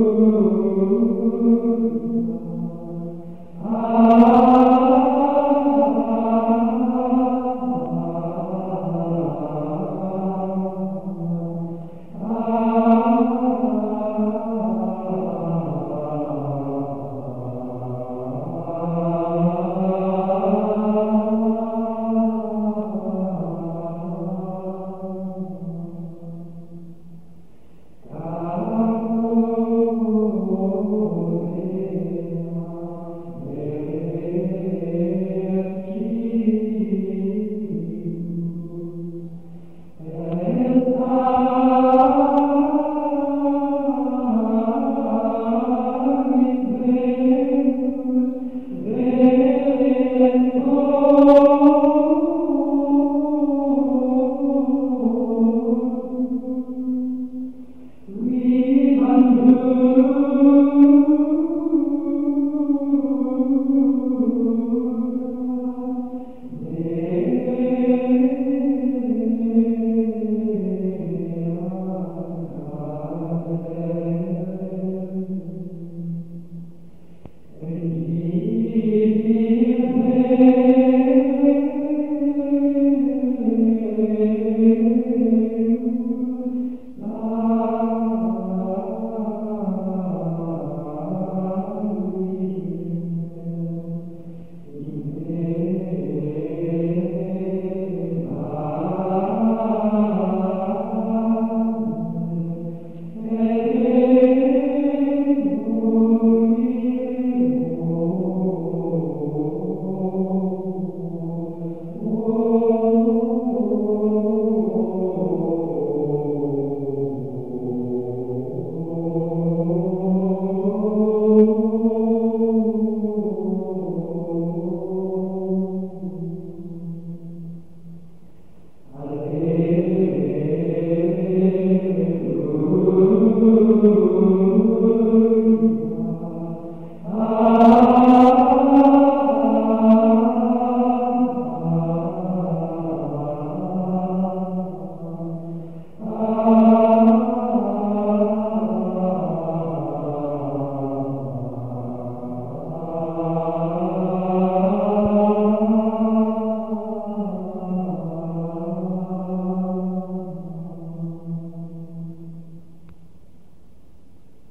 Oh, Ooh.